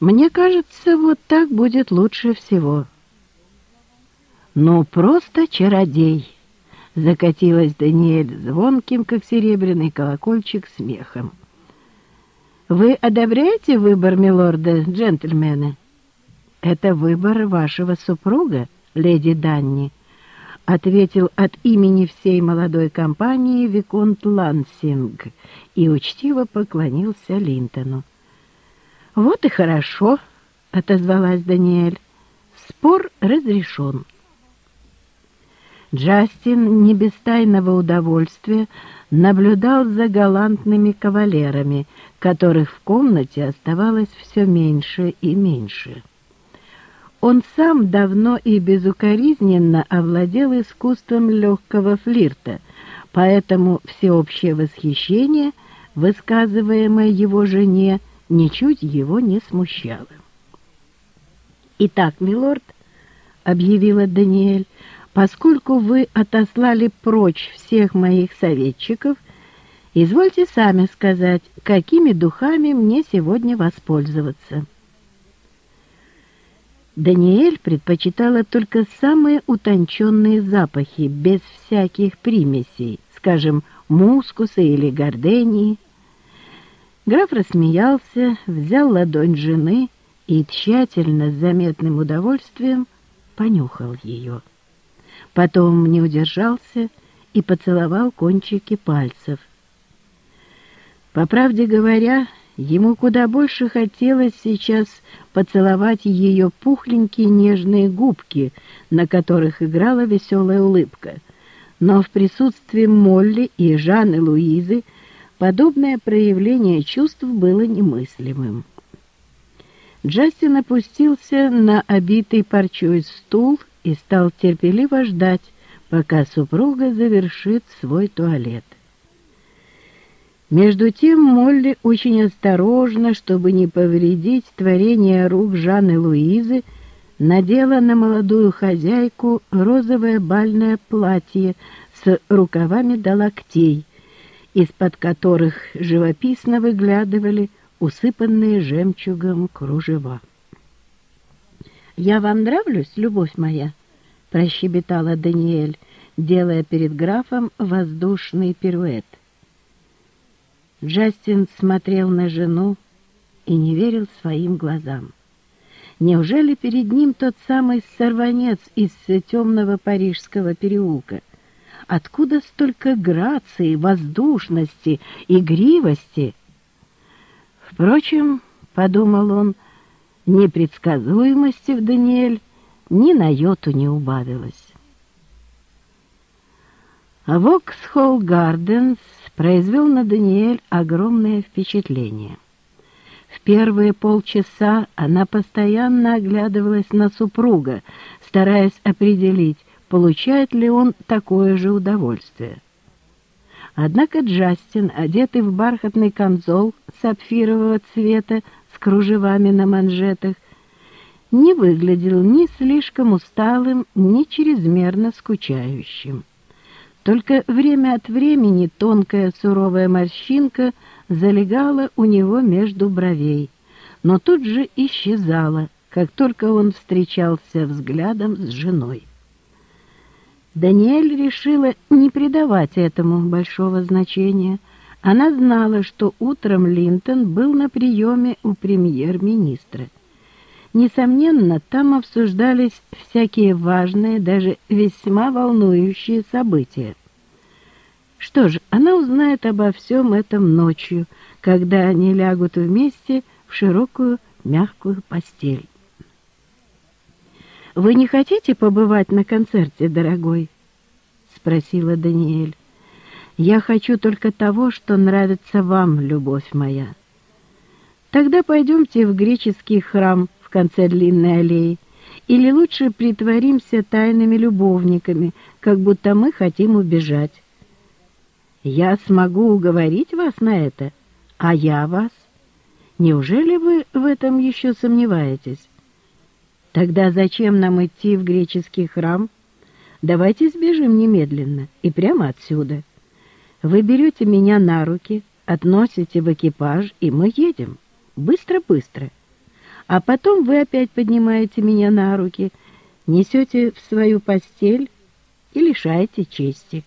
Мне кажется, вот так будет лучше всего. Ну, просто чародей, закатилась Даниэль звонким, как серебряный колокольчик, смехом. Вы одобряете выбор милорда, джентльмены? Это выбор вашего супруга, леди Данни, ответил от имени всей молодой компании Виконт Лансинг и учтиво поклонился Линтону. «Вот и хорошо», — отозвалась Даниэль. «Спор разрешен». Джастин не без тайного удовольствия наблюдал за галантными кавалерами, которых в комнате оставалось все меньше и меньше. Он сам давно и безукоризненно овладел искусством легкого флирта, поэтому всеобщее восхищение, высказываемое его жене, ничуть его не смущало. «Итак, милорд», — объявила Даниэль, — «поскольку вы отослали прочь всех моих советчиков, извольте сами сказать, какими духами мне сегодня воспользоваться». Даниэль предпочитала только самые утонченные запахи, без всяких примесей, скажем, мускуса или гордении. Граф рассмеялся, взял ладонь жены и тщательно, с заметным удовольствием, понюхал ее. Потом не удержался и поцеловал кончики пальцев. По правде говоря, Ему куда больше хотелось сейчас поцеловать ее пухленькие нежные губки, на которых играла веселая улыбка. Но в присутствии Молли и Жанны Луизы подобное проявление чувств было немыслимым. Джастин опустился на обитый парчой стул и стал терпеливо ждать, пока супруга завершит свой туалет. Между тем Молли очень осторожно, чтобы не повредить творение рук Жанны Луизы, надела на молодую хозяйку розовое бальное платье с рукавами до локтей, из-под которых живописно выглядывали усыпанные жемчугом кружева. «Я вам нравлюсь, любовь моя?» — прощебетала Даниэль, делая перед графом воздушный пируэт. Джастин смотрел на жену и не верил своим глазам. Неужели перед ним тот самый сорванец из темного парижского переулка? Откуда столько грации, воздушности, игривости? Впрочем, — подумал он, — непредсказуемости в Даниэль ни на йоту не убавилось. Воксхолл Гарденс произвел на Даниэль огромное впечатление. В первые полчаса она постоянно оглядывалась на супруга, стараясь определить, получает ли он такое же удовольствие. Однако Джастин, одетый в бархатный камзол сапфирового цвета с кружевами на манжетах, не выглядел ни слишком усталым, ни чрезмерно скучающим. Только время от времени тонкая суровая морщинка залегала у него между бровей, но тут же исчезала, как только он встречался взглядом с женой. Даниэль решила не придавать этому большого значения. Она знала, что утром Линтон был на приеме у премьер-министра. Несомненно, там обсуждались всякие важные, даже весьма волнующие события. Что ж, она узнает обо всем этом ночью, когда они лягут вместе в широкую мягкую постель. «Вы не хотите побывать на концерте, дорогой?» — спросила Даниэль. «Я хочу только того, что нравится вам, любовь моя». «Тогда пойдемте в греческий храм конце длинной аллеи, или лучше притворимся тайными любовниками, как будто мы хотим убежать. Я смогу уговорить вас на это, а я вас. Неужели вы в этом еще сомневаетесь? Тогда зачем нам идти в греческий храм? Давайте сбежим немедленно и прямо отсюда. Вы берете меня на руки, относите в экипаж, и мы едем. Быстро-быстро а потом вы опять поднимаете меня на руки, несете в свою постель и лишаете чести.